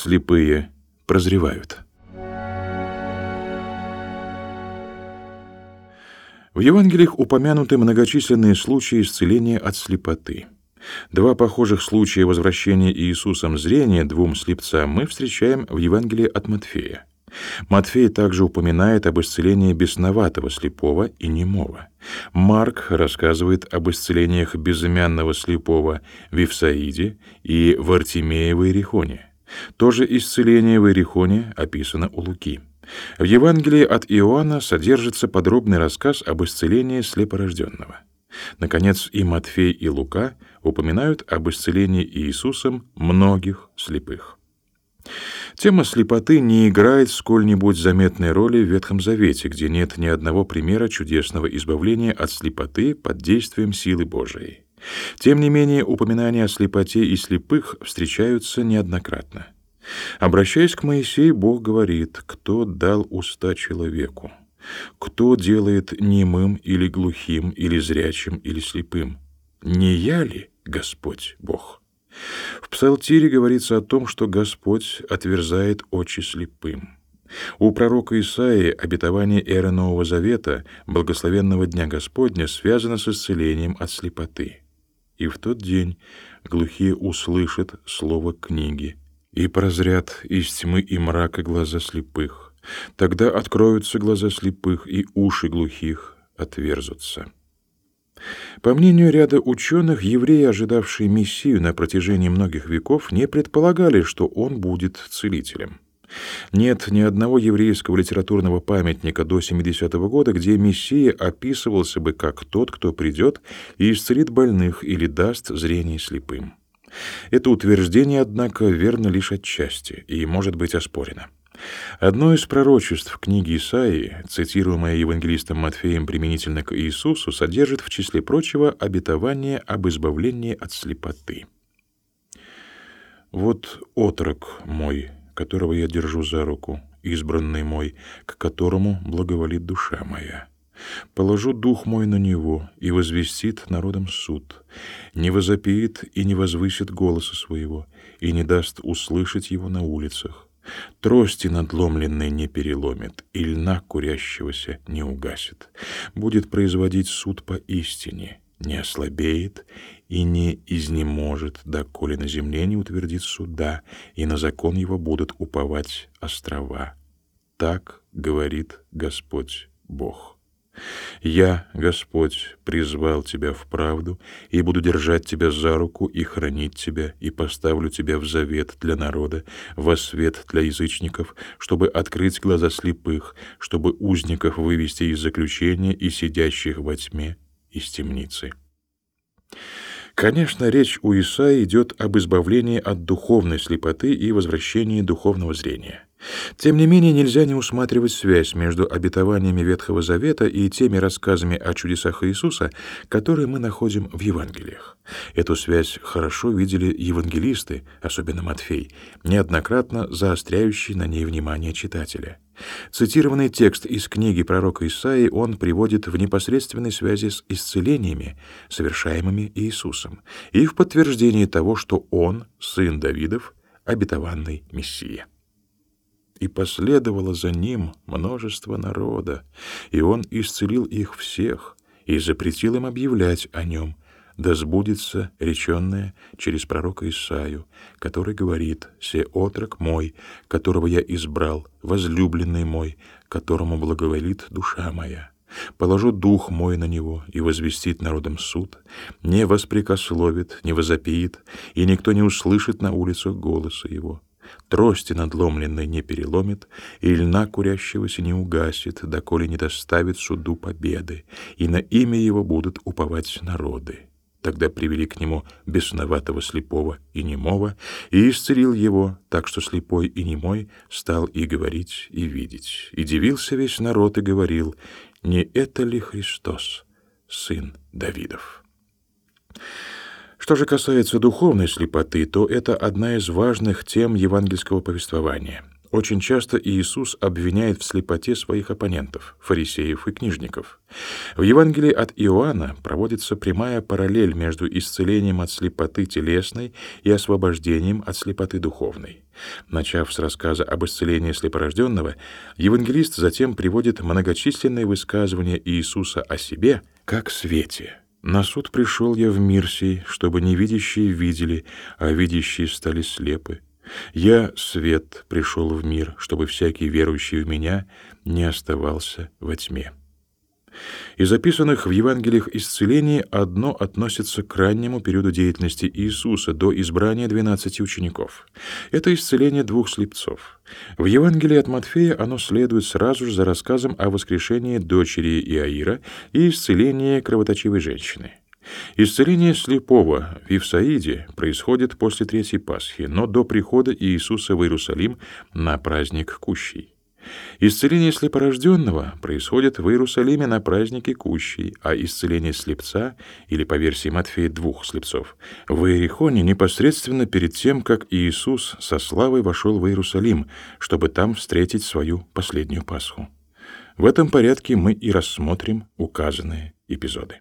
слепые прозревают. В Евангелиях упомянуты многочисленные случаи исцеления от слепоты. Два похожих случая возвращения Иисусом зрения двум слепцам мы встречаем в Евангелии от Матфея. Матфей также упоминает об исцелении бесноватого слепого и немого. Марк рассказывает об исцелениях безымянного слепого в Вифсаиде и в Артемее в Иерихоне. То же исцеление в Иерихоне описано у Луки. В Евангелии от Иоанна содержится подробный рассказ об исцелении слепорожденного. Наконец, и Матфей, и Лука упоминают об исцелении Иисусом многих слепых. Тема слепоты не играет сколь-нибудь заметной роли в Ветхом Завете, где нет ни одного примера чудесного избавления от слепоты под действием силы Божией. Тем не менее, упоминания о слепоте и слепых встречаются неоднократно. Обращаясь к Моисею, Бог говорит, кто дал уста человеку, кто делает немым или глухим, или зрячим, или слепым. Не я ли Господь Бог? В Псалтире говорится о том, что Господь отверзает очи слепым. У пророка Исаии обетование эры Нового Завета, благословенного Дня Господня, связано с исцелением от слепоты. И в тот день глухие услышат слово книги, и прозрят из тьмы и мрака глаза слепых. Тогда откроются глаза слепых, и уши глухих отверзутся. По мнению ряда ученых, евреи, ожидавшие Мессию на протяжении многих веков, не предполагали, что он будет целителем. Нет ни одного еврейского литературного памятника до 70-го года, где Мессия описывался бы как тот, кто придет и исцелит больных или даст зрение слепым. Это утверждение, однако, верно лишь отчасти и может быть оспорено. Одно из пророчеств книги Исаии, цитируемое евангелистом Матфеем применительно к Иисусу, содержит в числе прочего обетование об избавлении от слепоты. «Вот отрок мой, которого я держу за руку, избранный мой, к которому благоволит душа моя. Положу дух мой на него, и возвестит народом суд, не возопеет и не возвысит голоса своего, и не даст услышать его на улицах. Трости надломленной не переломит, и льна курящегося не угасит. Будет производить суд по истине, не ослабеет и не изнеможет, доколе на земле не утвердит суда, и на закон его будут уповать острова. Так говорит Господь Бог. Я, Господь, призвал тебя в правду и буду держать тебя за руку и хранить тебя, и поставлю тебя в завет для народа, во свет для язычников, чтобы открыть глаза слепых, чтобы узников вывести из заключения и сидящих во тьме из темницы. Конечно, речь у Исаии идет об избавлении от духовной слепоты и возвращении духовного зрения. Тем не менее, нельзя не усматривать связь между обетованиями Ветхого Завета и теми рассказами о чудесах Иисуса, которые мы находим в Евангелиях. Эту связь хорошо видели евангелисты, особенно Матфей, неоднократно заостряющий на ней внимание читателя. Цитированный текст из книги пророка Исаии он приводит в непосредственной связи с исцелениями, совершаемыми Иисусом, и в подтверждении того, что он, сын Давидов, обетованный Мессия и последовало за ним множество народа, и он исцелил их всех и запретил им объявлять о нем, да сбудется реченное через пророка Исаию, который говорит: "Се отрок мой, которого я избрал, возлюбленный мой, которому благоволит душа моя". Положу дух мой на него и возвестит народом суд, не воспрекословит, не возопиет, и никто не услышит на улицах голоса его трости надломленной не переломит, и льна курящегося не угасит, доколе не доставит суду победы, и на имя его будут уповать народы. Тогда привели к нему бесноватого слепого и немого, и исцелил его, так что слепой и немой стал и говорить, и видеть. И дивился весь народ и говорил, «Не это ли Христос, сын Давидов?» Что же касается духовной слепоты, то это одна из важных тем евангельского повествования. Очень часто Иисус обвиняет в слепоте своих оппонентов, фарисеев и книжников. В Евангелии от Иоанна проводится прямая параллель между исцелением от слепоты телесной и освобождением от слепоты духовной. Начав с рассказа об исцелении слепорожденного, евангелист затем приводит многочисленные высказывания Иисуса о себе как свете. «На суд пришел я в мир сей, чтобы невидящие видели, а видящие стали слепы. Я, свет, пришел в мир, чтобы всякий верующий в меня не оставался во тьме». Из записанных в Евангелиях исцелений одно относится к раннему периоду деятельности Иисуса до избрания двенадцати учеников. Это исцеление двух слепцов. В Евангелии от Матфея оно следует сразу же за рассказом о воскрешении дочери Иаира и исцелении кровоточивой женщины. Исцеление слепого в Ивсаиде происходит после Третьей Пасхи, но до прихода Иисуса в Иерусалим на праздник Кущей. Исцеление слепорожденного происходит в Иерусалиме на празднике Кущей, а исцеление слепца, или по версии Матфея двух слепцов, в Иерихоне непосредственно перед тем, как Иисус со славой вошел в Иерусалим, чтобы там встретить свою последнюю Пасху. В этом порядке мы и рассмотрим указанные эпизоды.